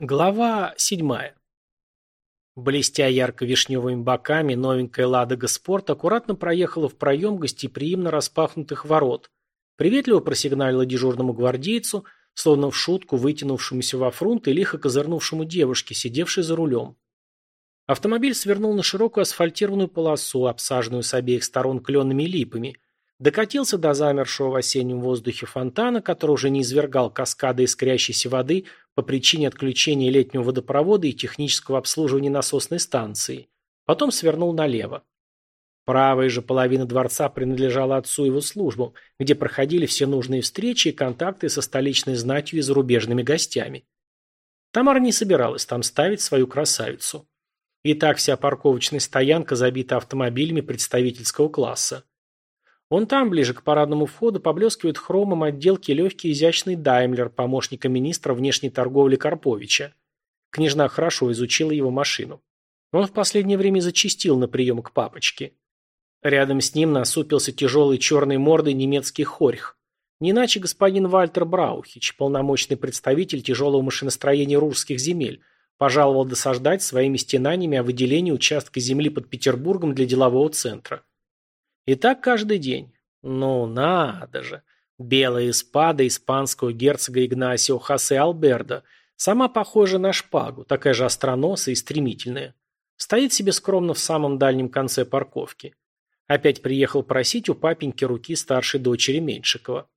Глава седьмая. Блестя ярко-вишневыми боками, новенькая «Ладога Спорт» аккуратно проехала в проем гостеприимно распахнутых ворот, приветливо просигналила дежурному гвардейцу, словно в шутку вытянувшемуся во фрунт и лихо козырнувшему девушке, сидевшей за рулем. Автомобиль свернул на широкую асфальтированную полосу, обсаженную с обеих сторон кленными липами, докатился до замершего в осеннем воздухе фонтана, который уже не извергал каскады искрящейся воды по причине отключения летнего водопровода и технического обслуживания насосной станции. Потом свернул налево. Правая же половина дворца принадлежала отцу и его службам, где проходили все нужные встречи и контакты со столичной знатью и зарубежными гостями. Тамара не собиралась там ставить свою красавицу. И так вся парковочная стоянка забита автомобилями представительского класса. Вон там, ближе к парадному входу, поблескивает хромом отделки легкий изящный Даймлер, помощника министра внешней торговли Карповича. Княжна хорошо изучила его машину. Он в последнее время зачастил на прием к папочке. Рядом с ним насупился тяжелый черной мордой немецкий хорьх. Не иначе господин Вальтер Браухич, полномочный представитель тяжелого машиностроения русских земель, пожаловал досаждать своими стенаниями о выделении участка земли под Петербургом для делового центра. И так каждый день. Ну, надо же. Белая испада испанского герцога Игнасио Хосе Алберда, сама похожа на шпагу, такая же остроносая и стремительная. Стоит себе скромно в самом дальнем конце парковки. Опять приехал просить у папеньки руки старшей дочери Меньшикова.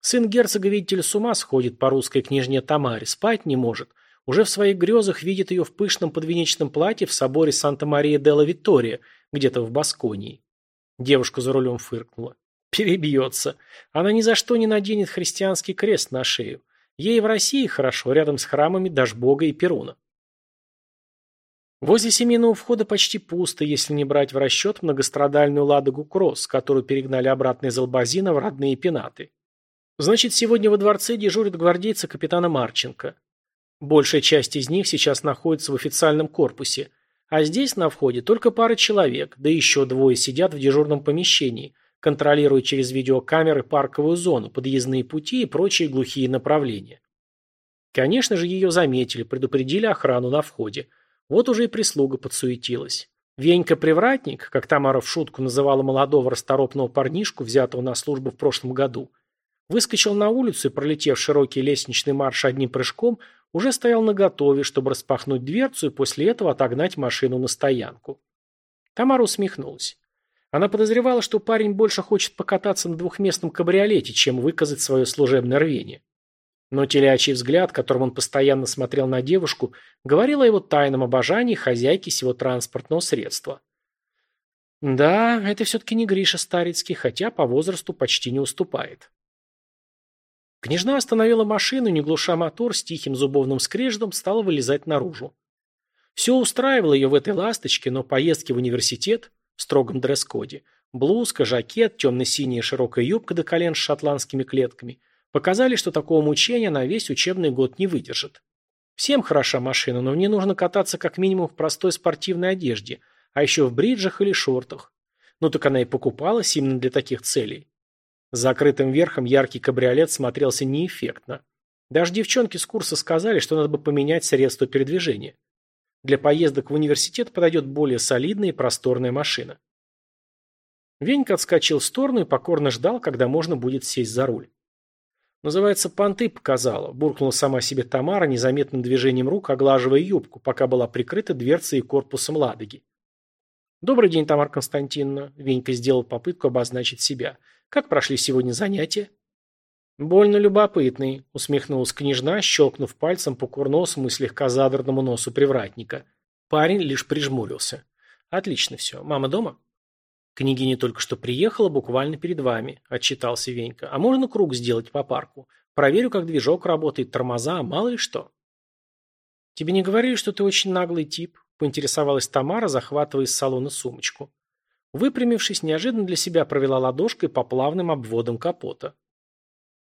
Сын герцога, видите ли, с ума сходит по русской княжне Тамаре, спать не может. Уже в своих грезах видит ее в пышном подвенечном платье в соборе Санта-Мария-делла-Виттория, где-то в Басконии. Девушка за рулем фыркнула. Перебьется. Она ни за что не наденет христианский крест на шею. Ей в России хорошо, рядом с храмами Дашбога и Перуна. Возле семейного входа почти пусто, если не брать в расчет многострадальную Ладогу Кросс, которую перегнали обратно из Албазина в родные пенаты. Значит, сегодня во дворце дежурят гвардейцы капитана Марченко. Большая часть из них сейчас находится в официальном корпусе, а здесь на входе только пара человек, да еще двое сидят в дежурном помещении, контролируя через видеокамеры парковую зону, подъездные пути и прочие глухие направления. Конечно же, ее заметили, предупредили охрану на входе. Вот уже и прислуга подсуетилась. Венька-привратник, как Тамара в шутку называла молодого расторопного парнишку, взятого на службу в прошлом году, выскочил на улицу и, пролетев широкий лестничный марш одним прыжком, уже стоял наготове, чтобы распахнуть дверцу и после этого отогнать машину на стоянку. Тамара усмехнулась. Она подозревала, что парень больше хочет покататься на двухместном кабриолете, чем выказать свое служебное рвение. Но телячий взгляд, которым он постоянно смотрел на девушку, говорил о его тайном обожании хозяйки сего транспортного средства. Да, это все-таки не Гриша Старицкий, хотя по возрасту почти не уступает. Княжна остановила машину, не глуша мотор, с тихим зубовным скрежетом стала вылезать наружу. Все устраивало ее в этой ласточке, но поездки в университет в строгом дресс-коде, блузка, жакет, темно-синяя широкая юбка до колен с шотландскими клетками показали, что такого мучения на весь учебный год не выдержит. Всем хороша машина, но мне нужно кататься как минимум в простой спортивной одежде, а еще в бриджах или шортах. Ну так она и покупалась именно для таких целей. Закрытым верхом яркий кабриолет смотрелся неэффектно. Даже девчонки с курса сказали, что надо бы поменять средство передвижения. Для поездок в университет подойдет более солидная и просторная машина. Венька отскочил в сторону и покорно ждал, когда можно будет сесть за руль. Называется, понты показала, буркнула сама себе Тамара незаметным движением рук, оглаживая юбку, пока была прикрыта дверцей и корпусом Ладоги. «Добрый день, Тамара Константиновна», — Венька сделал попытку обозначить себя. Как прошли сегодня занятия? Больно любопытный, усмехнулась княжна, щелкнув пальцем по курносому и слегка задорному носу привратника. Парень лишь прижмурился. Отлично все. Мама дома? Княгиня только что приехала, буквально перед вами, отчитался Венька. А можно круг сделать по парку? Проверю, как движок работает, тормоза, мало ли что. Тебе не говорили, что ты очень наглый тип? Поинтересовалась Тамара, захватывая из салона сумочку. Выпрямившись, неожиданно для себя провела ладошкой по плавным обводам капота.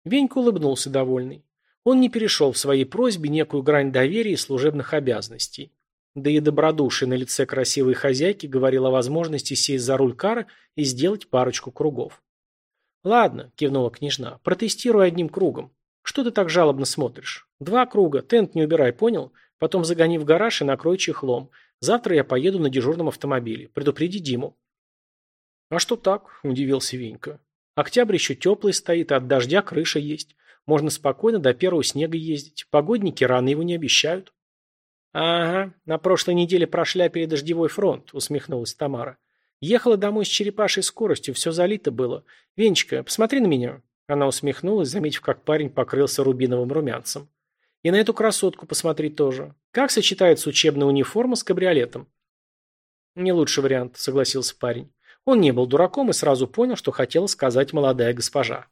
Венька улыбнулся довольный. Он не перешел в своей просьбе некую грань доверия и служебных обязанностей. Да и добродушие на лице красивой хозяйки говорил о возможности сесть за руль кара и сделать парочку кругов. «Ладно», — кивнула княжна, — «протестируй одним кругом. Что ты так жалобно смотришь? Два круга, тент не убирай, понял? Потом загони в гараж и накрой чехлом. Завтра я поеду на дежурном автомобиле. Предупреди Диму». «А что так?» – удивился Венька. «Октябрь еще теплый стоит, а от дождя крыша есть. Можно спокойно до первого снега ездить. Погодники рано его не обещают». «Ага, на прошлой неделе прошляпили дождевой фронт», – усмехнулась Тамара. «Ехала домой с черепашей скоростью, все залито было. Венечка, посмотри на меня». Она усмехнулась, заметив, как парень покрылся рубиновым румянцем. «И на эту красотку посмотри тоже. Как сочетается учебная униформа с кабриолетом?» «Не лучший вариант», – согласился парень. Он не был дураком и сразу понял, что хотела сказать молодая госпожа.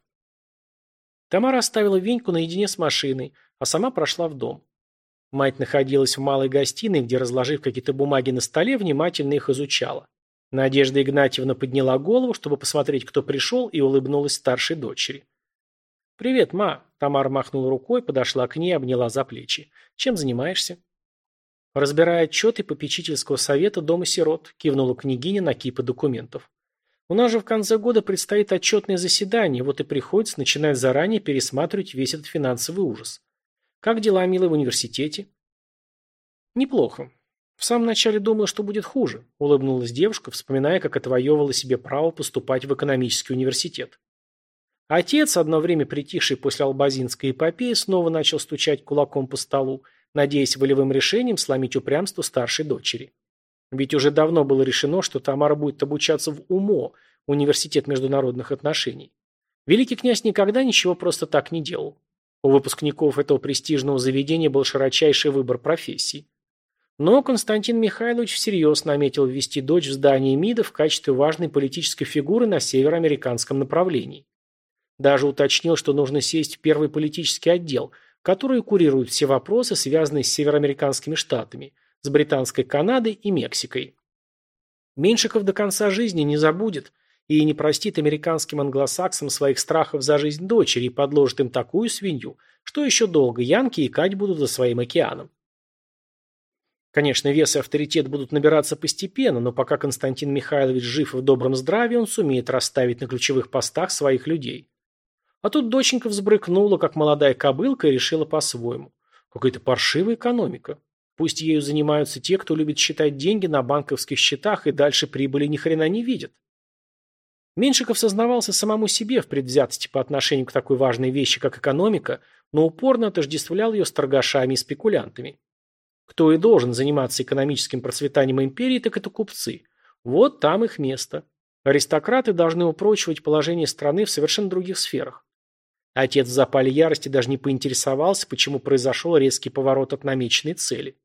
Тамара оставила Веньку наедине с машиной, а сама прошла в дом. Мать находилась в малой гостиной, где, разложив какие-то бумаги на столе, внимательно их изучала. Надежда Игнатьевна подняла голову, чтобы посмотреть, кто пришел, и улыбнулась старшей дочери. «Привет, ма!» – Тамара махнула рукой, подошла к ней, обняла за плечи. «Чем занимаешься?» «Разбирая отчеты попечительского совета Дома сирот», – кивнула княгиня на кипы документов. «У нас же в конце года предстоит отчетное заседание, вот и приходится начинать заранее пересматривать весь этот финансовый ужас. Как дела, милый, в университете?» «Неплохо. В самом начале думала, что будет хуже», – улыбнулась девушка, вспоминая, как отвоевывала себе право поступать в экономический университет. Отец, одно время притихший после албазинской эпопеи, снова начал стучать кулаком по столу – надеясь волевым решением сломить упрямство старшей дочери. Ведь уже давно было решено, что Тамара будет обучаться в УМО, Университет международных отношений. Великий князь никогда ничего просто так не делал. У выпускников этого престижного заведения был широчайший выбор профессий. Но Константин Михайлович всерьез наметил ввести дочь в здание МИДа в качестве важной политической фигуры на североамериканском направлении. Даже уточнил, что нужно сесть в первый политический отдел – которые курируют все вопросы, связанные с североамериканскими штатами, с Британской Канадой и Мексикой. Меньшиков до конца жизни не забудет и не простит американским англосаксам своих страхов за жизнь дочери и подложит им такую свинью, что еще долго янки икать будут за своим океаном. Конечно, вес и авторитет будут набираться постепенно, но пока Константин Михайлович жив и в добром здравии, он сумеет расставить на ключевых постах своих людей. А тут доченька взбрыкнула, как молодая кобылка, и решила по-своему. Какая-то паршивая экономика. Пусть ею занимаются те, кто любит считать деньги на банковских счетах и дальше прибыли ни хрена не видят. Меньшиков сознавался самому себе в предвзятости по отношению к такой важной вещи, как экономика, но упорно отождествлял ее с торгашами и спекулянтами. Кто и должен заниматься экономическим процветанием империи, так это купцы. Вот там их место. Аристократы должны упрочивать положение страны в совершенно других сферах. Отец в запале ярости даже не поинтересовался, почему произошел резкий поворот от намеченной цели.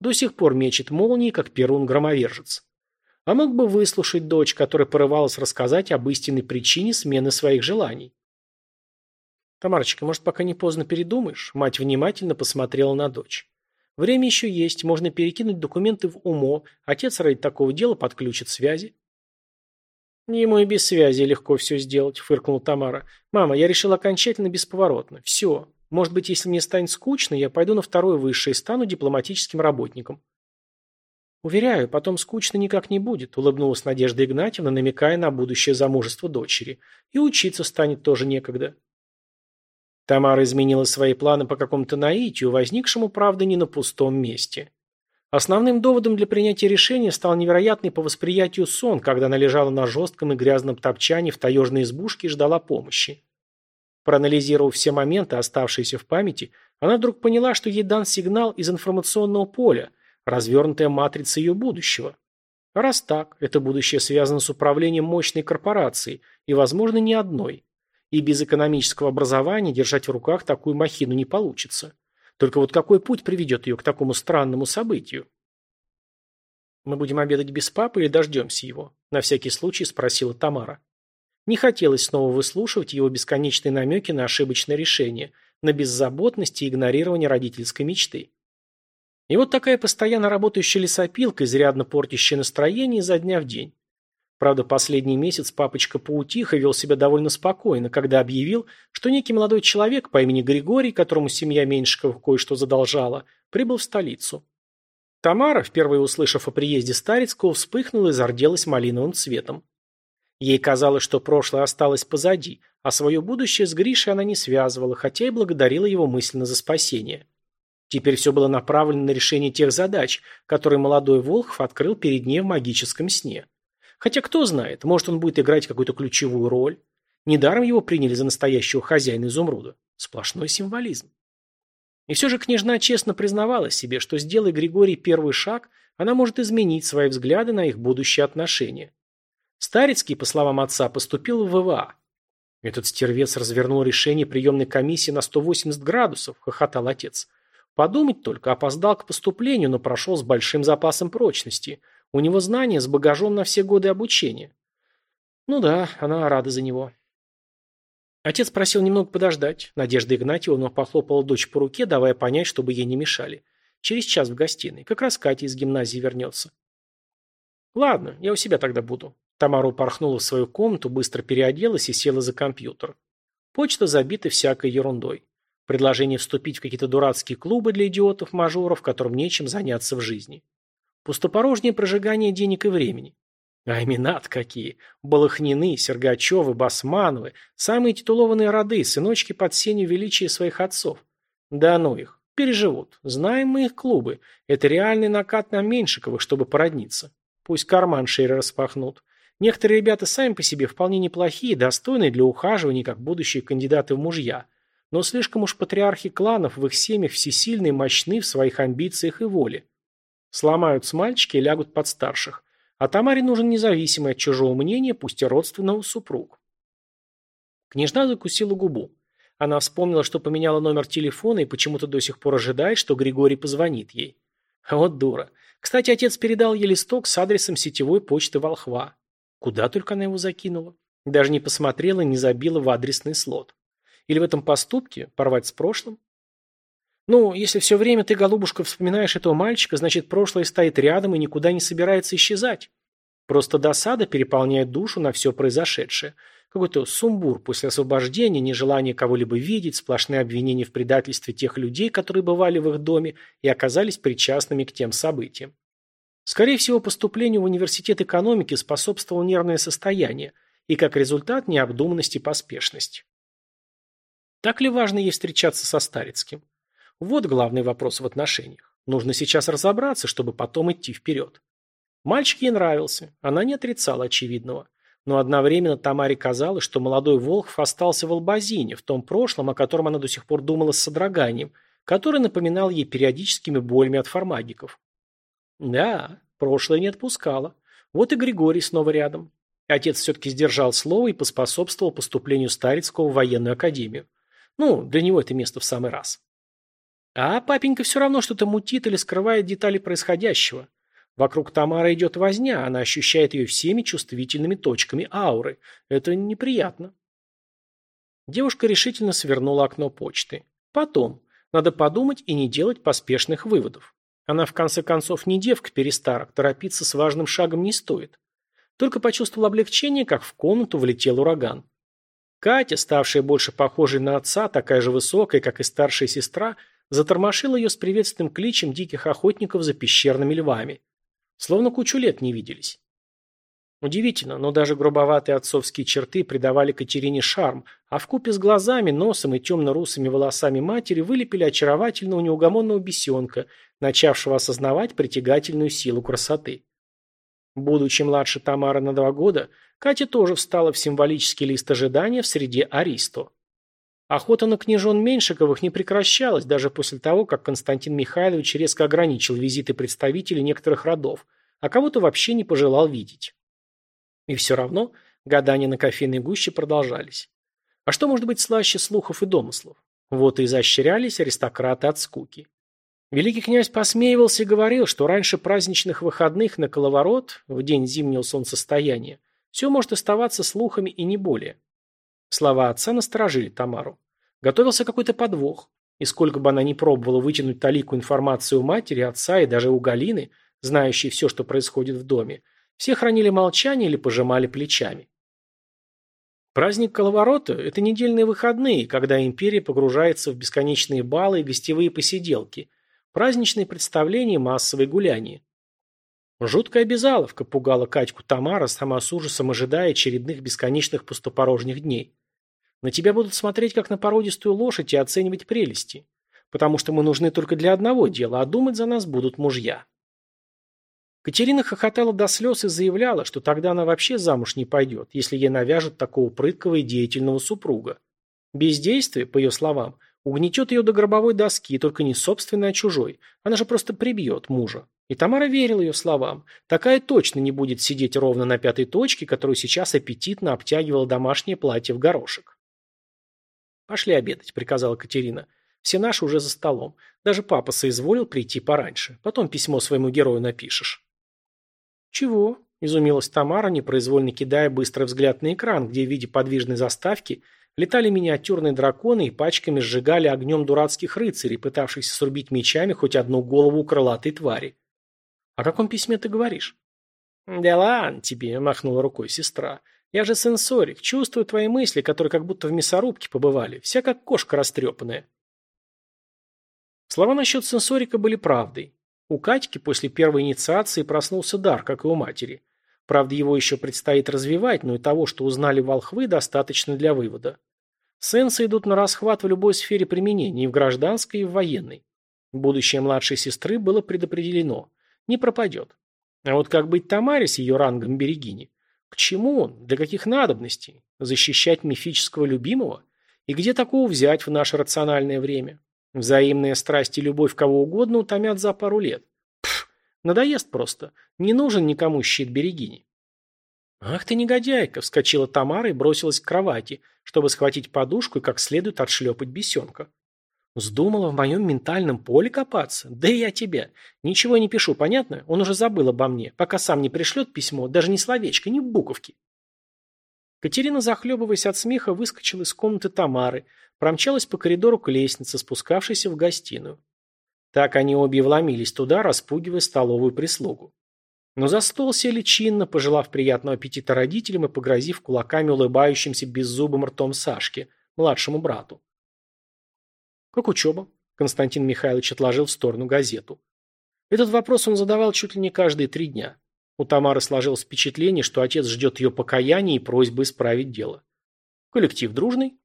До сих пор мечет молнии, как перун-громовержец. А мог бы выслушать дочь, которая порывалась рассказать об истинной причине смены своих желаний. «Тамарочка, может, пока не поздно передумаешь?» Мать внимательно посмотрела на дочь. «Время еще есть, можно перекинуть документы в УМО, отец ради такого дела подключит связи». «Ему и без связи легко все сделать», — фыркнула Тамара. «Мама, я решила окончательно бесповоротно. Все. Может быть, если мне станет скучно, я пойду на второе высшее и стану дипломатическим работником». «Уверяю, потом скучно никак не будет», — улыбнулась Надежда Игнатьевна, намекая на будущее замужество дочери. «И учиться станет тоже некогда». Тамара изменила свои планы по какому-то наитию, возникшему, правда, не на пустом месте. Основным доводом для принятия решения стал невероятный по восприятию сон, когда она лежала на жестком и грязном топчане в таежной избушке и ждала помощи. Проанализировав все моменты, оставшиеся в памяти, она вдруг поняла, что ей дан сигнал из информационного поля, развернутая матрица ее будущего. Раз так, это будущее связано с управлением мощной корпорацией, и, возможно, не одной. И без экономического образования держать в руках такую махину не получится. Только вот какой путь приведет ее к такому странному событию? «Мы будем обедать без папы или дождемся его?» – на всякий случай спросила Тамара. Не хотелось снова выслушивать его бесконечные намеки на ошибочное решение, на беззаботность и игнорирование родительской мечты. И вот такая постоянно работающая лесопилка, изрядно портящая настроение изо дня в день. Правда, последний месяц папочка поутих и вел себя довольно спокойно, когда объявил, что некий молодой человек по имени Григорий, которому семья Меньшиков кое-что задолжала, прибыл в столицу. Тамара, впервые услышав о приезде Старицкого, вспыхнула и зарделась малиновым цветом. Ей казалось, что прошлое осталось позади, а свое будущее с Гришей она не связывала, хотя и благодарила его мысленно за спасение. Теперь все было направлено на решение тех задач, которые молодой Волхов открыл перед ней в магическом сне. Хотя кто знает, может он будет играть какую-то ключевую роль. Недаром его приняли за настоящего хозяина изумруда. Сплошной символизм. И все же княжна честно признавала себе, что сделай Григорий первый шаг, она может изменить свои взгляды на их будущие отношения. Старицкий, по словам отца, поступил в ВВА. Этот стервец развернул решение приемной комиссии на 180 градусов, хохотал отец. Подумать только, опоздал к поступлению, но прошел с большим запасом прочности. У него знания с багажом на все годы обучения. Ну да, она рада за него. Отец просил немного подождать. Надежда Игнатьевна похлопала дочь по руке, давая понять, чтобы ей не мешали. Через час в гостиной. Как раз Катя из гимназии вернется. Ладно, я у себя тогда буду. Тамара упорхнула в свою комнату, быстро переоделась и села за компьютер. Почта забита всякой ерундой. Предложение вступить в какие-то дурацкие клубы для идиотов-мажоров, которым нечем заняться в жизни. Пустопорожнее прожигание денег и времени. А имена какие! Балахнины, Сергачевы, Басмановы, самые титулованные роды, сыночки под сенью величия своих отцов. Да ну их, переживут. Знаем мы их клубы. Это реальный накат на Меньшиковых, чтобы породниться. Пусть карман шире распахнут. Некоторые ребята сами по себе вполне неплохие, достойные для ухаживания, как будущие кандидаты в мужья. Но слишком уж патриархи кланов в их семьях всесильны и мощны в своих амбициях и воле. Сломаются мальчики и лягут под старших. А Тамаре нужен независимый от чужого мнения, пусть и родственного супруг. Княжна закусила губу. Она вспомнила, что поменяла номер телефона и почему-то до сих пор ожидает, что Григорий позвонит ей. Вот дура. Кстати, отец передал ей листок с адресом сетевой почты Волхва. Куда только она его закинула. Даже не посмотрела, не забила в адресный слот. Или в этом поступке порвать с прошлым? Ну, если все время ты, голубушка, вспоминаешь этого мальчика, значит, прошлое стоит рядом и никуда не собирается исчезать. Просто досада переполняет душу на все произошедшее. Какой-то сумбур после освобождения, нежелание кого-либо видеть, сплошные обвинения в предательстве тех людей, которые бывали в их доме и оказались причастными к тем событиям. Скорее всего, поступлению в университет экономики способствовало нервное состояние и, как результат, необдуманность и поспешность. Так ли важно ей встречаться со Старицким? Вот главный вопрос в отношениях. Нужно сейчас разобраться, чтобы потом идти вперед. Мальчик ей нравился, она не отрицала очевидного. Но одновременно Тамаре казалось, что молодой Волхов остался в Албазине, в том прошлом, о котором она до сих пор думала с содроганием, который напоминал ей периодическими болями от фармагиков. Да, прошлое не отпускало. Вот и Григорий снова рядом. Отец все-таки сдержал слово и поспособствовал поступлению Старицкого в военную академию. Ну, для него это место в самый раз. А папенька все равно что-то мутит или скрывает детали происходящего. Вокруг Тамары идет возня, она ощущает ее всеми чувствительными точками ауры. Это неприятно. Девушка решительно свернула окно почты. Потом. Надо подумать и не делать поспешных выводов. Она в конце концов не девка перестарок, торопиться с важным шагом не стоит. Только почувствовал облегчение, как в комнату влетел ураган. Катя, ставшая больше похожей на отца, такая же высокая, как и старшая сестра, затормошил ее с приветственным кличем диких охотников за пещерными львами. Словно кучу лет не виделись. Удивительно, но даже грубоватые отцовские черты придавали Катерине шарм, а вкупе с глазами, носом и темно-русыми волосами матери вылепили очаровательного неугомонного бесенка, начавшего осознавать притягательную силу красоты. Будучи младше Тамары на два года, Катя тоже встала в символический лист ожидания в среде Аристо. Охота на княжон Меньшиковых не прекращалась даже после того, как Константин Михайлович резко ограничил визиты представителей некоторых родов, а кого-то вообще не пожелал видеть. И все равно гадания на кофейной гуще продолжались. А что может быть слаще слухов и домыслов? Вот и изощрялись аристократы от скуки. Великий князь посмеивался и говорил, что раньше праздничных выходных на коловорот, в день зимнего солнцестояния, все может оставаться слухами и не более. Слова отца насторожили Тамару. Готовился какой-то подвох. И сколько бы она ни пробовала вытянуть талику информацию у матери, отца и даже у Галины, знающей все, что происходит в доме, все хранили молчание или пожимали плечами. Праздник Коловорота – это недельные выходные, когда империя погружается в бесконечные балы и гостевые посиделки, праздничные представления массовые гуляния. Жуткая обязаловка пугала Катьку Тамара, сама с ужасом ожидая очередных бесконечных пустопорожних дней. На тебя будут смотреть как на породистую лошадь и оценивать прелести. потому что мы нужны только для одного дела, а думать за нас будут мужья. Катерина хохотала до слез и заявляла, что тогда она вообще замуж не пойдет, если ей навяжут такого прыткого и деятельного супруга. Бездействие, по ее словам, угнетет ее до гробовой доски, только не собственной, а чужой. Она же просто прибьет мужа. И Тамара верила ее словам. Такая точно не будет сидеть ровно на пятой точке, которую сейчас аппетитно обтягивала домашнее платье в горошек. «Пошли обедать», — приказала Катерина. «Все наши уже за столом. Даже папа соизволил прийти пораньше. Потом письмо своему герою напишешь». «Чего?» – изумилась Тамара, непроизвольно кидая быстрый взгляд на экран, где в виде подвижной заставки летали миниатюрные драконы и пачками сжигали огнем дурацких рыцарей, пытавшихся срубить мечами хоть одну голову крылатой твари. «О каком письме ты говоришь?» «Да ладно тебе», – махнула рукой сестра. «Я же сенсорик, чувствую твои мысли, которые как будто в мясорубке побывали, вся как кошка растрепанная». Слова насчет сенсорика были правдой. У Катьки после первой инициации проснулся дар, как и у матери. Правда, его еще предстоит развивать, но и того, что узнали волхвы, достаточно для вывода. Сенсы идут на расхват в любой сфере применения, и в гражданской, и в военной. Будущее младшей сестры было предопределено. Не пропадет. А вот как быть Тамаре с ее рангом берегини? К чему он? Для каких надобностей? Защищать мифического любимого? И где такого взять в наше рациональное время? Взаимная страсть и любовь кого угодно утомят за пару лет. Пф, надоест просто. Не нужен никому щит берегини. «Ах ты негодяйка!» – вскочила Тамара и бросилась к кровати, чтобы схватить подушку и как следует отшлепать бесенка. Вздумала в моем ментальном поле копаться? Да и я тебя. Ничего не пишу, понятно? Он уже забыл обо мне, пока сам не пришлет письмо, даже ни словечко, ни буковки. Катерина, захлебываясь от смеха, выскочила из комнаты Тамары, промчалась по коридору к лестнице, спускавшейся в гостиную. Так они обе вломились туда, распугивая столовую прислугу. Но за стол сели чинно, пожелав приятного аппетита родителям и погрозив кулаками улыбающимся беззубым ртом Сашке, младшему брату. «Как учеба?» – Константин Михайлович отложил в сторону газету. Этот вопрос он задавал чуть ли не каждые три дня. У Тамары сложилось впечатление, что отец ждет ее покаяния и просьбы исправить дело. Коллектив дружный?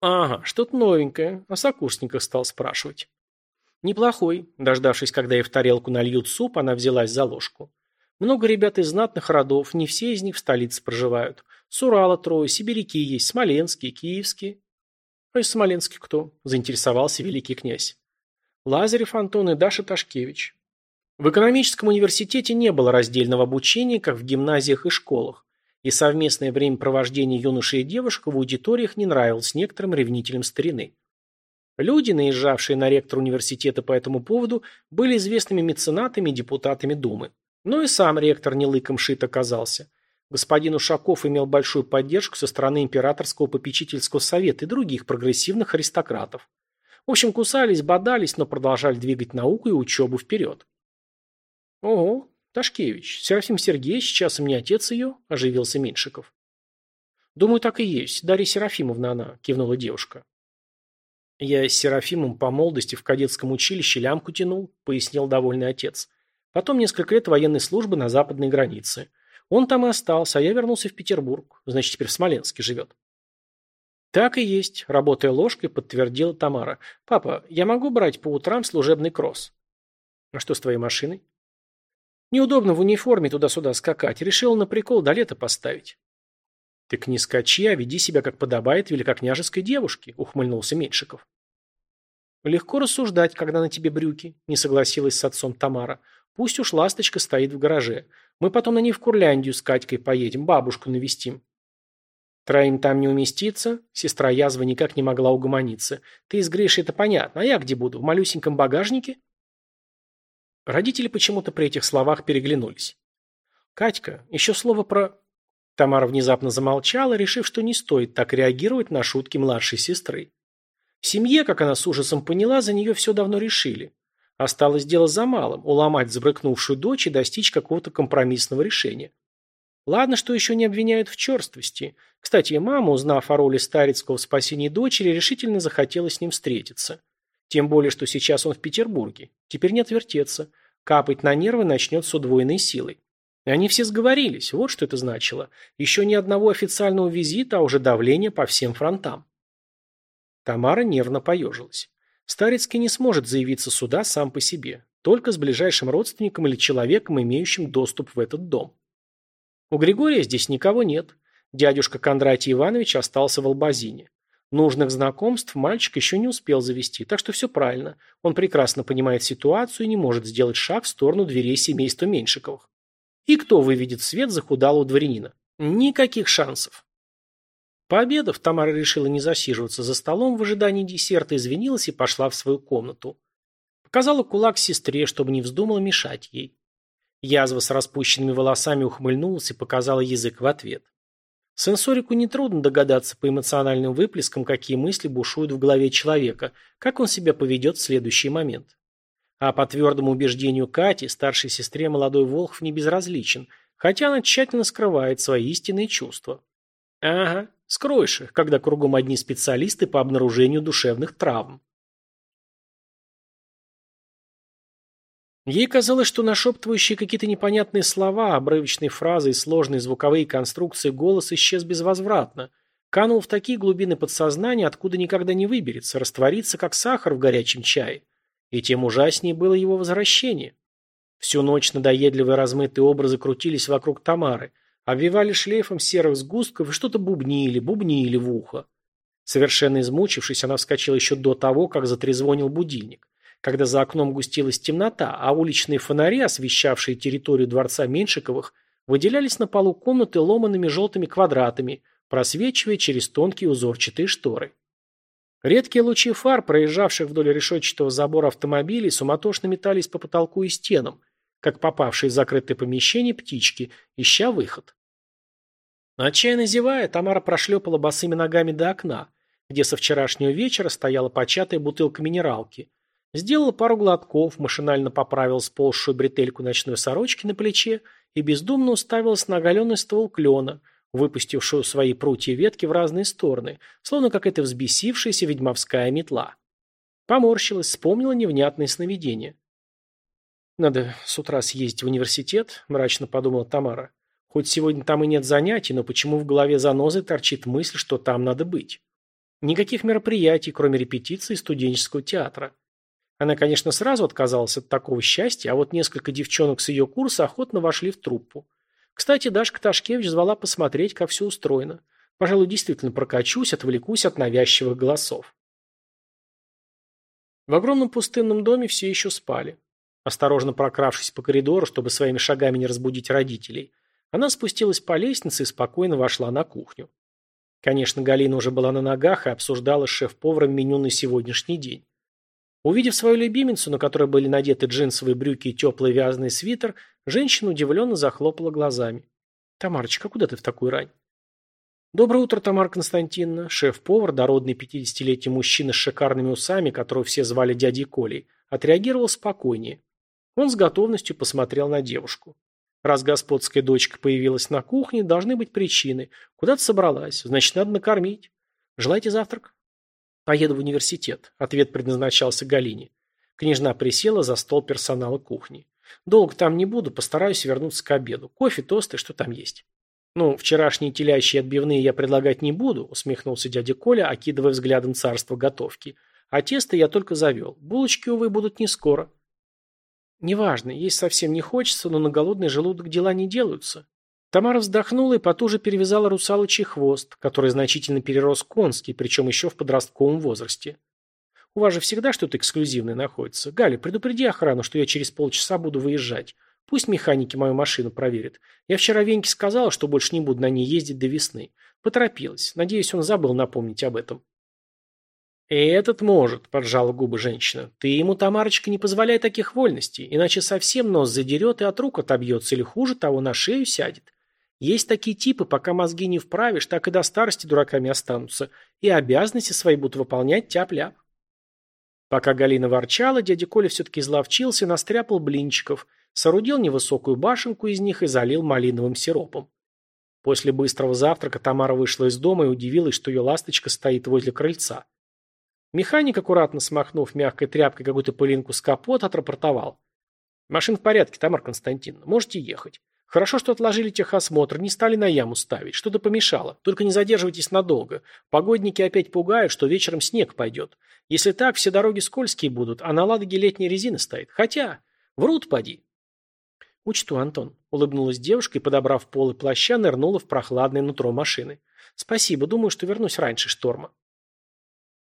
Ага, что-то новенькое. О сокурсниках стал спрашивать. Неплохой. Дождавшись, когда ей в тарелку нальют суп, она взялась за ложку. Много ребят из знатных родов, не все из них в столице проживают. С Урала трое, сибиряки есть, смоленские, киевские. А из смоленских кто? Заинтересовался великий князь. Лазарев Антон и Даша Ташкевич. В экономическом университете не было раздельного обучения, как в гимназиях и школах, и совместное времяпровождение юношей и девушек в аудиториях не нравилось некоторым ревнителям старины. Люди, наезжавшие на ректора университета по этому поводу, были известными меценатами и депутатами Думы. Но и сам ректор не лыком шит оказался. Господин Ушаков имел большую поддержку со стороны Императорского попечительского совета и других прогрессивных аристократов. В общем, кусались, бодались, но продолжали двигать науку и учебу вперед. «Ого, Ташкевич, Серафим Сергеевич, сейчас мне отец ее?» – оживился Меньшиков. «Думаю, так и есть. Дарья Серафимовна она», – кивнула девушка. «Я с Серафимом по молодости в кадетском училище лямку тянул», – пояснил довольный отец. «Потом несколько лет военной службы на западной границе. Он там и остался, а я вернулся в Петербург. Значит, теперь в Смоленске живет». «Так и есть», – работая ложкой, подтвердила Тамара. «Папа, я могу брать по утрам служебный кросс?» «А что с твоей машиной?» Неудобно в униформе туда-сюда скакать. Решил на прикол до лета поставить. Так не скачи, а веди себя, как подобает великокняжеской девушке, ухмыльнулся Меньшиков. Легко рассуждать, когда на тебе брюки, не согласилась с отцом Тамара. Пусть уж ласточка стоит в гараже. Мы потом на ней в Курляндию с Катькой поедем, бабушку навестим. Троим там не уместиться, сестра язва никак не могла угомониться. Ты из Гриши, это понятно, а я где буду, в малюсеньком багажнике? Родители почему-то при этих словах переглянулись. «Катька, еще слово про...» Тамара внезапно замолчала, решив, что не стоит так реагировать на шутки младшей сестры. В семье, как она с ужасом поняла, за нее все давно решили. Осталось дело за малым – уломать забрыкнувшую дочь и достичь какого-то компромиссного решения. Ладно, что еще не обвиняют в черствости. Кстати, мама, узнав о роли Старицкого в спасении дочери, решительно захотела с ним встретиться. Тем более, что сейчас он в Петербурге. Теперь не отвертеться. Капать на нервы начнет с удвоенной силой. И они все сговорились. Вот что это значило. Еще ни одного официального визита, а уже давление по всем фронтам. Тамара нервно поежилась. Старецкий не сможет заявиться сюда сам по себе, только с ближайшим родственником или человеком, имеющим доступ в этот дом. У Григория здесь никого нет. Дядюшка Кондратий Иванович остался в Албазине. Нужных знакомств мальчик еще не успел завести, так что все правильно. Он прекрасно понимает ситуацию и не может сделать шаг в сторону дверей семейства Меньшиковых. И кто выведет свет захудалого дворянина? Никаких шансов. Пообедав, Тамара решила не засиживаться за столом в ожидании десерта, извинилась и пошла в свою комнату. Показала кулак сестре, чтобы не вздумала мешать ей. Язва с распущенными волосами ухмыльнулась и показала язык в ответ. Сенсорику нетрудно догадаться по эмоциональным выплескам, какие мысли бушуют в голове человека, как он себя поведет в следующий момент. А по твердому убеждению Кати, старшей сестре молодой Волхв не безразличен, хотя она тщательно скрывает свои истинные чувства. Ага, скроешь их, когда кругом одни специалисты по обнаружению душевных травм. Ей казалось, что нашептывающие какие-то непонятные слова, обрывочные фразы и сложные звуковые конструкции голос исчез безвозвратно, канул в такие глубины подсознания, откуда никогда не выберется, растворится, как сахар в горячем чае. И тем ужаснее было его возвращение. Всю ночь надоедливые размытые образы крутились вокруг Тамары, обвивали шлейфом серых сгустков и что-то бубнили, бубнили в ухо. Совершенно измучившись, она вскочила еще до того, как затрезвонил будильник когда за окном густилась темнота, а уличные фонари, освещавшие территорию дворца Меньшиковых, выделялись на полу комнаты ломанными желтыми квадратами, просвечивая через тонкие узорчатые шторы. Редкие лучи фар, проезжавших вдоль решетчатого забора автомобилей, суматошно метались по потолку и стенам, как попавшие в закрытое помещение птички, ища выход. Отчаянно зевая, Тамара прошлепала босыми ногами до окна, где со вчерашнего вечера стояла початая бутылка минералки, Сделала пару глотков, машинально поправила сползшую бретельку ночной сорочки на плече и бездумно уставилась на оголенный ствол клена, выпустившую свои прутья ветки в разные стороны, словно какая-то взбесившаяся ведьмовская метла. Поморщилась, вспомнила невнятные сновидения. «Надо с утра съездить в университет», – мрачно подумала Тамара. «Хоть сегодня там и нет занятий, но почему в голове занозы торчит мысль, что там надо быть? Никаких мероприятий, кроме репетиции студенческого театра. Она, конечно, сразу отказалась от такого счастья, а вот несколько девчонок с ее курса охотно вошли в труппу. Кстати, Дашка Ташкевич звала посмотреть, как все устроено. Пожалуй, действительно прокачусь, отвлекусь от навязчивых голосов. В огромном пустынном доме все еще спали. Осторожно прокравшись по коридору, чтобы своими шагами не разбудить родителей, она спустилась по лестнице и спокойно вошла на кухню. Конечно, Галина уже была на ногах и обсуждала с шеф-поваром меню на сегодняшний день. Увидев свою любимицу, на которой были надеты джинсовые брюки и теплый вязаный свитер, женщина удивленно захлопала глазами. «Тамарочка, куда ты в такую рань?» «Доброе утро, Тамара Константиновна!» Шеф-повар, дородный пятидесятилетний мужчина с шикарными усами, которого все звали дядей Колей, отреагировал спокойнее. Он с готовностью посмотрел на девушку. Раз господская дочка появилась на кухне, должны быть причины. Куда-то собралась, значит, надо накормить. Желаете завтрак? «Поеду в университет», – ответ предназначался Галине. Княжна присела за стол персонала кухни. «Долго там не буду, постараюсь вернуться к обеду. Кофе, тосты, что там есть?» «Ну, вчерашние телящие отбивные я предлагать не буду», – усмехнулся дядя Коля, окидывая взглядом царство готовки. «А тесто я только завел. Булочки, увы, будут не скоро». «Неважно, есть совсем не хочется, но на голодный желудок дела не делаются. Тамара вздохнула и потуже перевязала русалочий хвост, который значительно перерос конский, причем еще в подростковом возрасте. У вас же всегда что-то эксклюзивное находится. Галя, предупреди охрану, что я через полчаса буду выезжать. Пусть механики мою машину проверят. Я вчера Веньке сказала, что больше не буду на ней ездить до весны. Поторопилась. Надеюсь, он забыл напомнить об этом. «Этот может», – поджала губы женщина. «Ты ему, Тамарочка, не позволяй таких вольностей, иначе совсем нос задерет и от рук отобьется, или хуже того, на шею сядет. Есть такие типы, пока мозги не вправишь, так и до старости дураками останутся, и обязанности свои будут выполнять тяп-ляп. Пока Галина ворчала, дядя Коля все-таки изловчился, настряпал блинчиков, соорудил невысокую башенку из них и залил малиновым сиропом. После быстрого завтрака Тамара вышла из дома и удивилась, что ее ласточка стоит возле крыльца. Механик, аккуратно смахнув мягкой тряпкой какую-то пылинку с капота, отрапортовал. «Машин в порядке, Тамара Константиновна, можете ехать. Хорошо, что отложили техосмотр, не стали на яму ставить. Что-то помешало. Только не задерживайтесь надолго. Погодники опять пугают, что вечером снег пойдет. Если так, все дороги скользкие будут, а на Ладоге летняя резина стоит. Хотя, врут поди. Учту, Антон, улыбнулась девушка и, подобрав полы плаща, нырнула в прохладное нутро машины. Спасибо, думаю, что вернусь раньше шторма.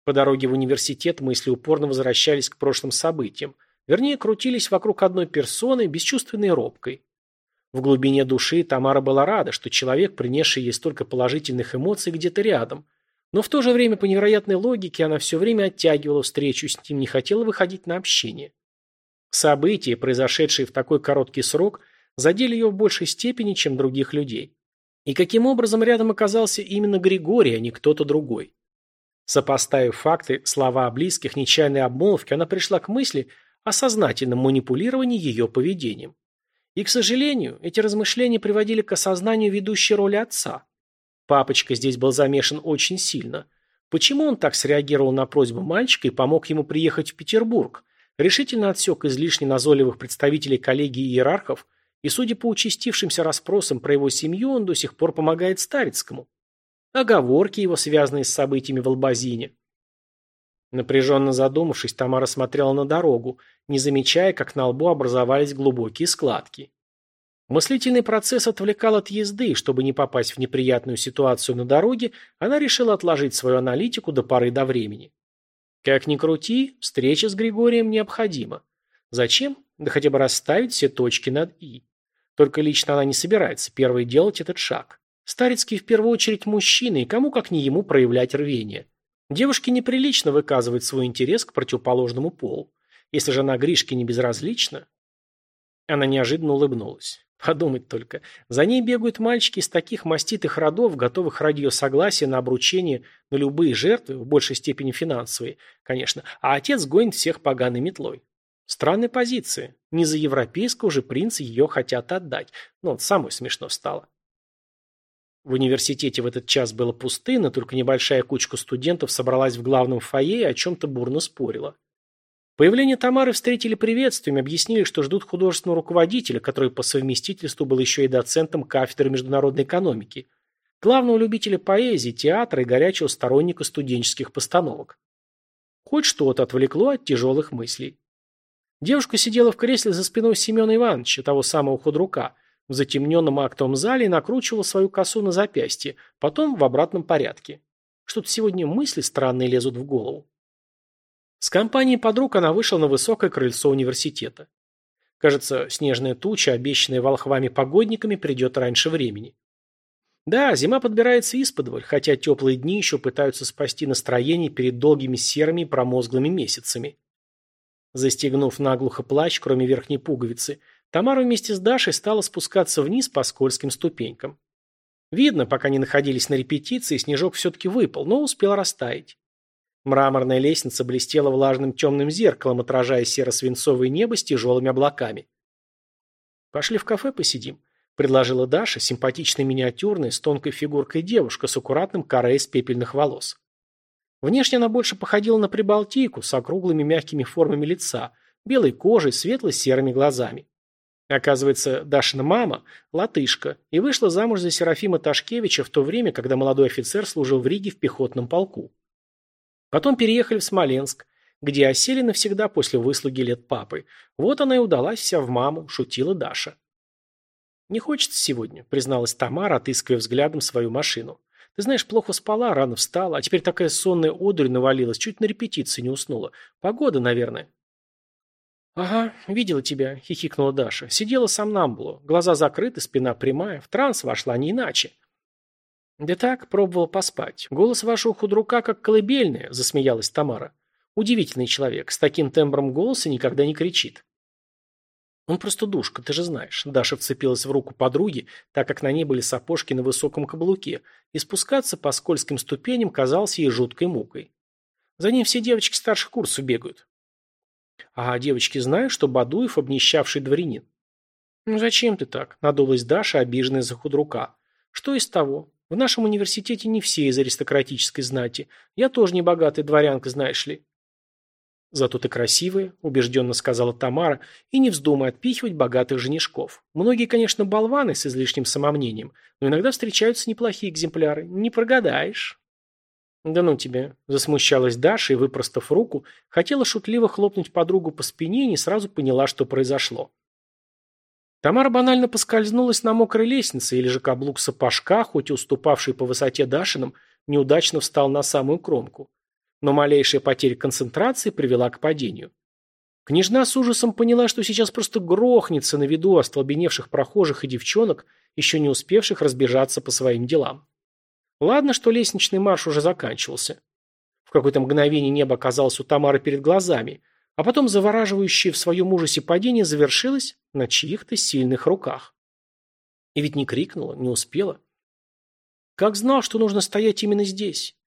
По дороге в университет мысли упорно возвращались к прошлым событиям. Вернее, крутились вокруг одной персоны, бесчувственной робкой. В глубине души Тамара была рада, что человек, принесший ей столько положительных эмоций, где-то рядом. Но в то же время, по невероятной логике, она все время оттягивала встречу с ним, не хотела выходить на общение. События, произошедшие в такой короткий срок, задели ее в большей степени, чем других людей. И каким образом рядом оказался именно Григорий, а не кто-то другой. Сопоставив факты, слова о близких, нечаянной обмолвке, она пришла к мысли о сознательном манипулировании ее поведением. И, к сожалению, эти размышления приводили к осознанию ведущей роли отца. Папочка здесь был замешан очень сильно. Почему он так среагировал на просьбу мальчика и помог ему приехать в Петербург? Решительно отсек излишне назойливых представителей коллегии иерархов, и, судя по участившимся расспросам про его семью, он до сих пор помогает Старицкому. Оговорки его, связанные с событиями в Албазине. Напряженно задумавшись, Тамара смотрела на дорогу, не замечая, как на лбу образовались глубокие складки. Мыслительный процесс отвлекал от езды, и чтобы не попасть в неприятную ситуацию на дороге, она решила отложить свою аналитику до поры до времени. Как ни крути, встреча с Григорием необходима. Зачем? Да хотя бы расставить все точки над «и». Только лично она не собирается первой делать этот шаг. Старицкий в первую очередь мужчина, и кому как не ему проявлять рвение. Девушке неприлично выказывать свой интерес к противоположному полу. Если же она Гришке не безразлична... Она неожиданно улыбнулась. Подумать только. За ней бегают мальчики из таких маститых родов, готовых ради ее согласия на обручение на любые жертвы, в большей степени финансовые, конечно, а отец гонит всех поганой метлой. Странная позиция. Не за европейского же принца ее хотят отдать. Ну, вот самое смешно стало. В университете в этот час было пустынно, только небольшая кучка студентов собралась в главном фойе и о чем-то бурно спорила. Появление Тамары встретили приветствием объяснили, что ждут художественного руководителя, который по совместительству был еще и доцентом кафедры международной экономики, главного любителя поэзии, театра и горячего сторонника студенческих постановок. Хоть что-то отвлекло от тяжелых мыслей. Девушка сидела в кресле за спиной Семена Ивановича, того самого худрука, в затемненном актовом зале и накручивал свою косу на запястье, потом в обратном порядке. Что-то сегодня мысли странные лезут в голову. С компанией подруг она вышла на высокое крыльцо университета. Кажется, снежная туча, обещанная волхвами-погодниками, придет раньше времени. Да, зима подбирается исподволь, хотя теплые дни еще пытаются спасти настроение перед долгими серыми и промозглыми месяцами. Застегнув наглухо плащ, кроме верхней пуговицы, Тамара вместе с Дашей стала спускаться вниз по скользким ступенькам. Видно, пока они находились на репетиции, снежок все-таки выпал, но успел растаять. Мраморная лестница блестела влажным темным зеркалом, отражая серо-свинцовое небо с тяжелыми облаками. «Пошли в кафе посидим», — предложила Даша, симпатичная миниатюрная, с тонкой фигуркой девушка с аккуратным каре из пепельных волос. Внешне она больше походила на прибалтийку с округлыми мягкими формами лица, белой кожей, светло-серыми глазами. Оказывается, Дашина мама – латышка и вышла замуж за Серафима Ташкевича в то время, когда молодой офицер служил в Риге в пехотном полку. Потом переехали в Смоленск, где осели навсегда после выслуги лет папы. Вот она и удалась вся в маму, шутила Даша. «Не хочется сегодня», – призналась Тамара, отыскивая взглядом свою машину. «Ты знаешь, плохо спала, рано встала, а теперь такая сонная одурь навалилась, чуть на репетиции не уснула. Погода, наверное». «Ага, видела тебя», — хихикнула Даша. Сидела сам намбуло, глаза закрыты, спина прямая, в транс вошла, не иначе. «Да так, пробовала поспать. Голос вашего худрука как колыбельная», — засмеялась Тамара. «Удивительный человек, с таким тембром голоса никогда не кричит». «Он просто душка, ты же знаешь». Даша вцепилась в руку подруги, так как на ней были сапожки на высоком каблуке, и спускаться по скользким ступеням казалось ей жуткой мукой. За ним все девочки старших курсов бегают. А девочки знают, что Бадуев обнищавший дворянин. «Ну зачем ты так?» – надулась Даша, обиженная за худрука. «Что из того? В нашем университете не все из аристократической знати. Я тоже не богатая дворянка, знаешь ли». «Зато ты красивая», – убежденно сказала Тамара, – «и не вздумай отпихивать богатых женишков. Многие, конечно, болваны с излишним самомнением, но иногда встречаются неплохие экземпляры. Не прогадаешь». «Да ну тебе!» – засмущалась Даша и, выпростав руку, хотела шутливо хлопнуть подругу по спине и не сразу поняла, что произошло. Тамара банально поскользнулась на мокрой лестнице, или же каблук сапожка, хоть и уступавший по высоте Дашиным, неудачно встал на самую кромку. Но малейшая потеря концентрации привела к падению. Княжна с ужасом поняла, что сейчас просто грохнется на виду остолбеневших прохожих и девчонок, еще не успевших разбежаться по своим делам. Ладно, что лестничный марш уже заканчивался. В какое-то мгновение небо оказалось у Тамары перед глазами, а потом завораживающее в своем ужасе падение завершилось на чьих-то сильных руках. И ведь не крикнула, не успела. Как знал, что нужно стоять именно здесь.